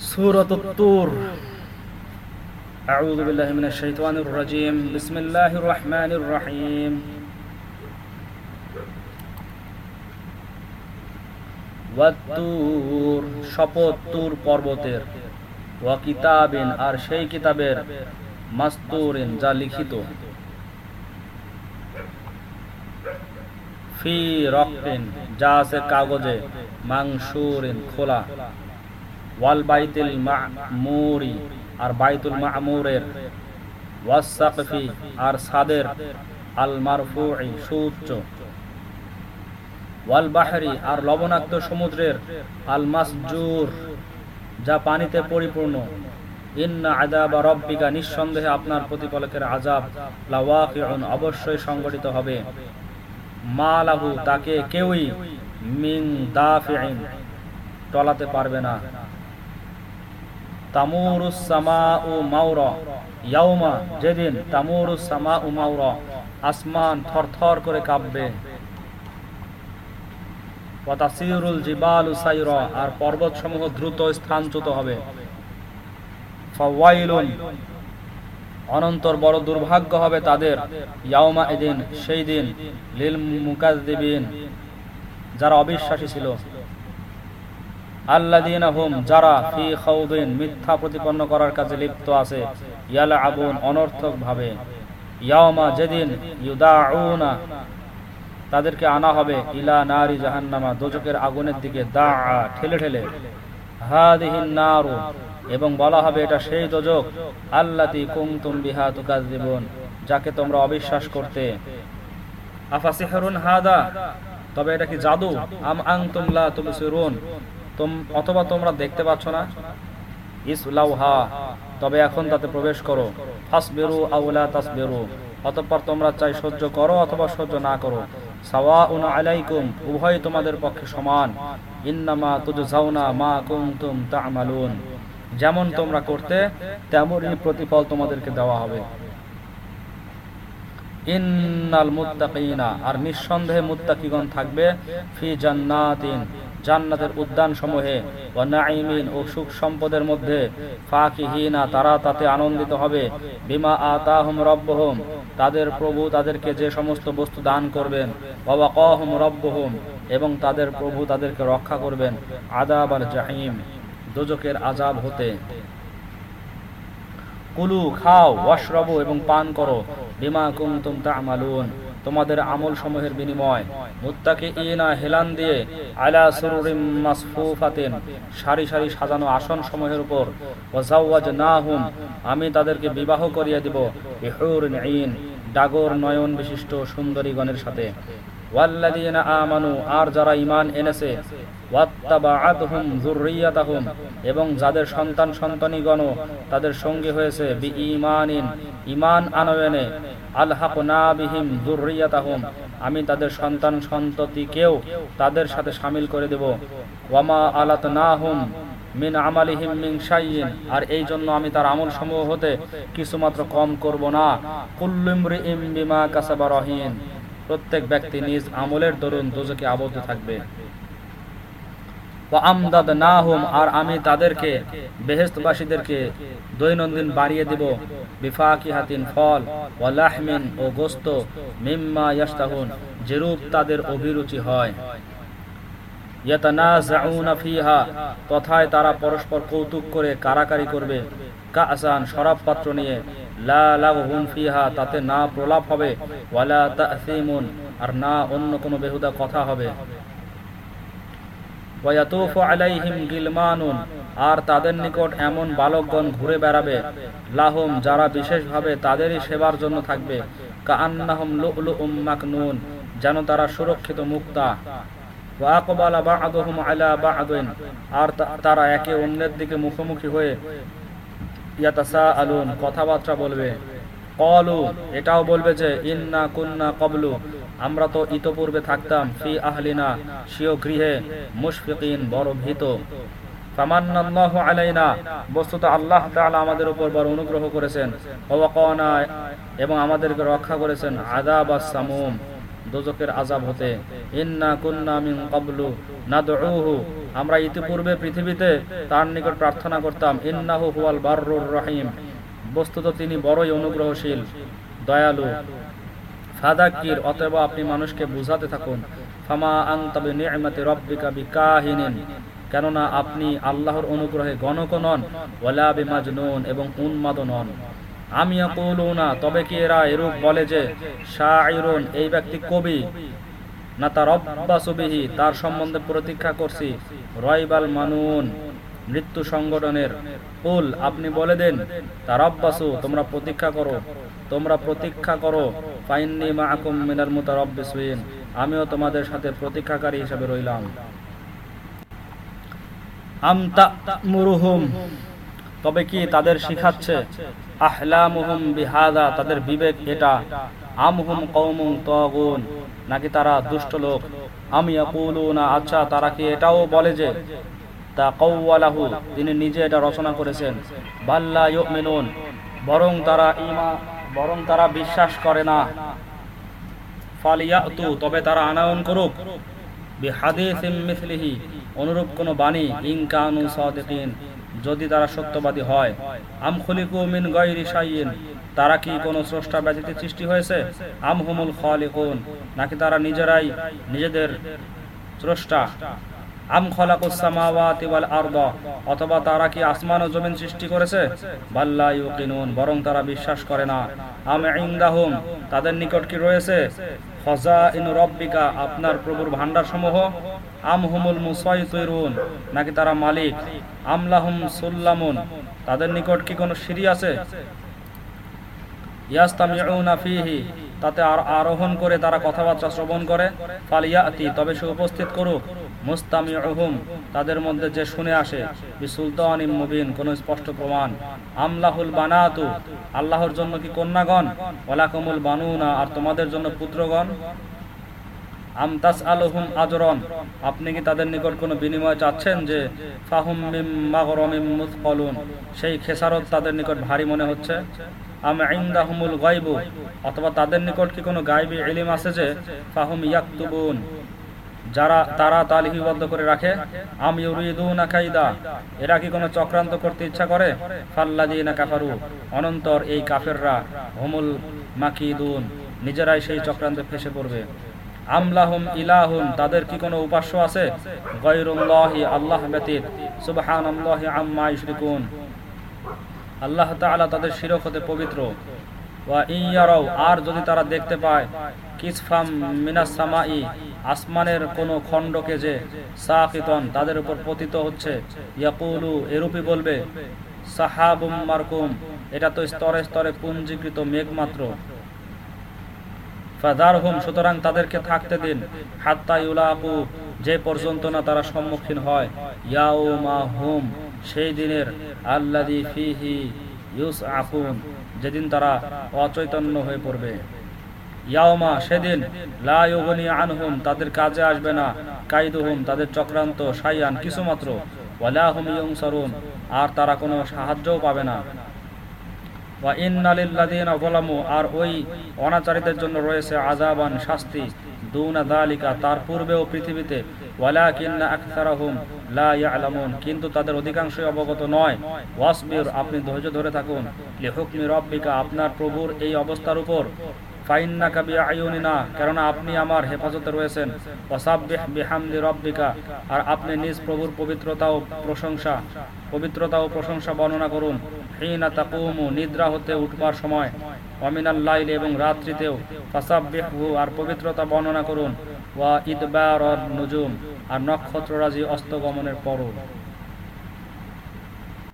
سورة الطور أعوذ بالله من الشيطان الرجيم بسم الله الرحمن الرحيم ওয়াত্তুর শপথ তুর পর্বতের ওয়া কিতাবিন আর সেই কিতাবের মাস্তুরিন যা লিখিত ফি রক্তিন যা আছে কাগজে মাংসুরিন খোলা ওয়াল বাইতুল আর বাইতুল ওয়াল বাহরি আর লবণাক্ত সমুদ্রের আল মাসজুর যা পানিতে পরিপূর্ণ। ইন্না আদাবা রব্বিকা, নিঃসন্দেহে আপনার প্রতিপালকের আজাব অবশ্যই সংগঠিত হবে। মা লাহু, তাকে কেউই মিং দাফিইন টলাতে পারবে না। তামুরুস সামাউ মাউরা, ইয়াউমা যেদিন তামুরুস সামাউ মাউরা, আসমান থরথর করে কাঁপবে। ওয়াতাসিরুল জিবালু সাইরা দ্রুত স্থানচ্যুত হবে। ফাওয়াইলুন, অনন্তর বড় দুর্ভাগ্য হবে তাদের। ইয়াউমা এদিন, সেই দিন, লিল মুকাজ্জিবিন যারা অবিশ্বাসী ছিল। আল্লাযীনা হুম, যারা মিথ্যা প্রতিপন্ন করার কাজে লিপ্ত আছে ইয়ালা যেদিন তাদেরকে আনা হবে, ইলা জাহান্নামা দোজকের আগুনের দিকে দা ঠেলে ঠেলে। নারু, এবং বলা হবে, এটা সেই দোজক আল্লাতি কুমতুম বিহা তুকাজ্জিবুন যাকে তোমরা অবিশ্বাস করতে। তবে এটা কি জাদু? আম আনতুম লা তুম অথবা তোমরা দেখতে পাচ্ছ না। ইসলাউহা তবে এখন তাতে প্রবেশ করো। ফাসবিরু আউলা তাসবিরু, অতঃপর তোমরা চাই সহ্য করো অথবা সহ্য না করো। আলাইকুম উভয় তোমাদের পক্ষে সমান। ইন্নামা তুজজাউনা মা কুনতুম তা'মালুন। যেমন তোমরা করতে, তেমনই প্রতিফল তোমাদেরকে দেওয়া হবে। ইন্নাল মুত্তাকিনা, আর নিঃসন্দেহে মুত্তাকিগণ থাকবে ফি জান্নাতিন। জান্নাতের উদ্যান সমূহে ও নাইমিন ও সুখ সম্পদের মধ্যে ফাকিহিনা, তারা তাতে আনন্দিত হবে। বিমা আতাহুম রব্বহুম, তাদের প্রভু তাদেরকে যে সমস্ত বস্তু দান করবেন। বাবা কহম রব্বহুম, এবং তাদের প্রভু তাদেরকে রক্ষা করবেন। আদাব আর জাহিম দোজকের আজাব হতে। কুলু, খাও, ওয়াশরবু এবং পান করো। বিমা কুমতুম তা'মালুন তোমাদের আমল সমূহের বিনিময়। মুত্তাকে ইনা হেলান দিয়ে আলা সুরুরিম মাসফুফাতিন, সারি সারি সাজানো আসন সমূহের উপর ওয়াজাওয়াজ নাহুম আমি তাদেরকে বিবাহ করিয়ে দিব বিহুরিন ইন ডাগর নয়ন বিশিষ্ট সুন্দরীগণের সাথে। আমানু, আর যারা ঈমান এনেছে এবং যাদের সন্তান তাদের সঙ্গী হয়েছে আমি তাদের সন্তান সন্ততিকেও তাদের সাথে সামিল করে দেব। ওয়ামা মিন আমালিহিম মিন আর এই জন্য আমি তার আমল সমূহ হতে কিছুমাত্র কম করব না। কুল্লু ইমরিইম বিমা কাসাবা রহিন প্রত্যেক ব্যক্তি নিজ আমলের দরুন দোজকে আবদ্ধ থাকবে। আমদাদ না হুম আর আমি তাদেরকে বেহেস্তবাসীদেরকে দৈনন্দিন বাড়িয়ে দিব বিফাকি হাতিন ফল ও লাহমিন ও গোস্ত মিম্মা ইয়াস্তাহুন যেরূপ তাদের অভিরুচি হয়। তথায় তারা পরস্পর কৌতুক করে কারাকারি করবে। কাসান পাত্র নিয়ে তাতে না প্রলাপ হবে আর না অন্য কোনো বেহুদা কথা হবে। আর তাদের নিকট এমন বালকগণ ঘুরে বেড়াবে, লাহুম, যারা বিশেষভাবে তাদেরই সেবার জন্য থাকবে। কাআন্নাহুম মাকনুন, যেন তারা সুরক্ষিত মুক্তা। ওয়াকবালা বা'দুহুম আলা বা'দিন আর তারা একে অন্যের দিকে মুখোমুখি হয়ে ইয়াতাসা আলুন কথাবার্তা বলবে। কলু এটাও বলবে যে, ইন্না কুন্না কবলু আমরা তো ইতপূর্বে থাকতাম, ফি আহলিনা সিও গৃহে, মুশফিকিন, বড় ভীত। ফামান্নাল্লাহু আলাইনা, বস্তুত আল্লাহ তাআলা আমাদের উপর বড় অনুগ্রহ করেছেন। ওয়াকানা এবং আমাদেরকে রক্ষা করেছেন আযাব আস-সামুম দোজকের আযাব হতে। আমরা ইতিপূর্বে পৃথিবীতে তার নিকট প্রার্থনা করতাম, ইন্নাহু হুয়াল বাররুর রহিম। বস্তুত তিনি বড়ই অনুগ্রহশীল। দয়ালু, ফাদাক্কির, অতএব আপনি মানুষকে বুঝাতে থাকুন। ফামা আংতাবি নি'মাতি রব্বিকা বিকাহিনিন। কেননা আপনি আল্লাহর অনুগ্রহে গণক নন, ওয়ালা বিমাজনুন এবং উন্মাদ নন। আমি না তবে কি এরা এরূপ বলে যে শাইরুন এই ব্যক্তি কবি? না তার অব্বাসবিহি তার সম্বন্ধে প্রতীক্ষা করছি। রয়বাল মানুন, মৃত্যু সংগঠনের। কুল, আপনি বলে দেন তার অব্বাসু তোমরা প্রতীক্ষা করো। তোমরা প্রতীক্ষা করো। ফাইন্নি মাআকুম মিনাল মুতারাব্বিসিন আমিও তোমাদের সাথে প্রতীক্ষাকারী হিসাবে রইলাম। আম তা'মুরুহুম তবে কি তাদের শিখাচ্ছে? আহলামুহুম বিহাদা, তাদের বিবেক এটা। আমহুম কওমুন তাগুন, নাকি তারা দুষ্ট লোক? আমি না আচ্ছা তারা কি এটাও বলে যে তা কৌওয়ালাহু তিনি নিজে এটা রচনা করেছেন। বাল্লা ইউমিনুন, বরং তারা ইমা, বরং তারা বিশ্বাস করে না। ফালিয়া ফালিয়াতু তবে তারা আনায়ন করুক। বিহাদিসিম মিসলিহি, অনুরূপ কোন বাণী, ইন কানু সাদিকিন। যদি তারা সত্যবাদী হয়, আম খুলিকু মিন গায়রি শাইইন, তারা কি কোনো স্রষ্টা ব্যতীত সৃষ্টি হয়েছে? আম হুমুল খালিকুন, নাকি তারা নিজেরাই নিজেদের স্রষ্টা? আম খলাকুস সামাওয়াতি ওয়াল আরদ, অথবা তারা কি আসমান ও জমিন সৃষ্টি করেছে? বাল্লা ইউকিনুন, বরং তারা বিশ্বাস করে না। আম ইনদাহুম, তাদের নিকট কি রয়েছে? খজাইন রব্বিকা, আপনার প্রভুর ভান্ডার সমূহ আম হুমুল মুসাইতিরুন, নাকি তারা মালিক? আমলাহুম সুল্লামুন, তাদের নিকট কি কোনো সিঁড়ি আছে? তাতে আর আরোহণ করে তারা কথাবার্তা শ্রবণ করে, ফালিয়াতি, তবে সে উপস্থিত করুক। মুস্তামিউহুম, তাদের মধ্যে যে শুনে আসে বিসুলতানিম মুবিন কোন স্পষ্ট প্রমাণ। আমলাহুল বানাতু আল্লাহর জন্য কি কন্যাগণ? ওয়ালাকুমুল বানুনা আর তোমাদের জন্য পুত্রগণ? আমতাস আলহুম আজরন আপনি কি তাদের নিকট কোনো বিনিময় চাচ্ছেন যে ফাহুম মিম মাগরমিম মুসকলুন সেই খেসারত তাদের নিকট ভারী মনে হচ্ছে? আম ইনদাহুমুল গায়বু অথবা তাদের নিকট কি কোনো গায়বী ইলম আছে যে ফাহুম ইয়াকতুবুন? যারা তারা তা লিপিবদ্ধ করে রাখে, আম কাইদা, এরা কি কোনো চক্রান্ত করতে ইচ্ছা করে? ফাল্লাযিনা কাফারু, অনন্তর এই কাফেররা হুমুল মাকিদুন, নিজেরাই সেই চক্রান্তে ফেসে পড়বে। আমলাহুম ইলাহুন, তাদের কি কোনো উপাস্য আছে? আল্লাহ ব্যতীত আম্মা ইউশরিকুন আল্লাহ তাআলা তাদের শিরক হতে পবিত্র। ওয়া ইয়ারাও আর যদি তারা দেখতে পায়, কিসফাম মিনাস আসমানের কোন খণ্ডকে যে সাকিতন তাদের উপর পতিত হচ্ছে, ইয়াকুলু এরূপই বলবে, সাহাবুম এটা তো স্তরে স্তরে পুঞ্জীকৃত তাদেরকে থাকতে দিন যে পর্যন্ত না তারা সম্মুখীন হয় সেই দিনের আল্লাদি যেদিন তারা অচৈতন্য হয়ে পড়বে। ইয়াওমা সেদিন লা ইউগনি আনহুম, তাদের কাজে আসবে না। কাইদুহুম, তাদের চক্রান্ত, সাইয়ান, কিছুমাত্র। ওয়ালা হুম ইউনসারুন, আর তারা কোনো সাহায্যও পাবে না। ওয়া ইন্নালিল্লাযিনা যালামু, আর ওই অনাচারীদের জন্য রয়েছে আজাবান শাস্তি, দুনা দালিকা তার পূর্বেও পৃথিবীতে। ওয়ালাকিন্না আকসারাহুম লা ইয়ালামুন, কিন্তু তাদের অধিকাংশই অবগত নয়। ওয়াসবির, আপনি ধৈর্য ধরে থাকুন। লিহুকমি রব্বিকা, আপনার প্রভুর এই অবস্থার উপর। কেননা আপনি আমার হেফাজতে রয়েছেন। রব্বিকা, আর আপনি নিজ প্রভুর প্রশংসা, পবিত্রতা ও প্রশংসা বর্ণনা করুন। নিদ্রা হতে উঠবার সময়, অমিনাল লাইল এবং রাত্রিতেও ফাসাব্বিহু, আর পবিত্রতা বর্ণনা করুন। ওয়া ইদবার নুজুম, আর নক্ষত্ররাজি অস্তগমনের পরও।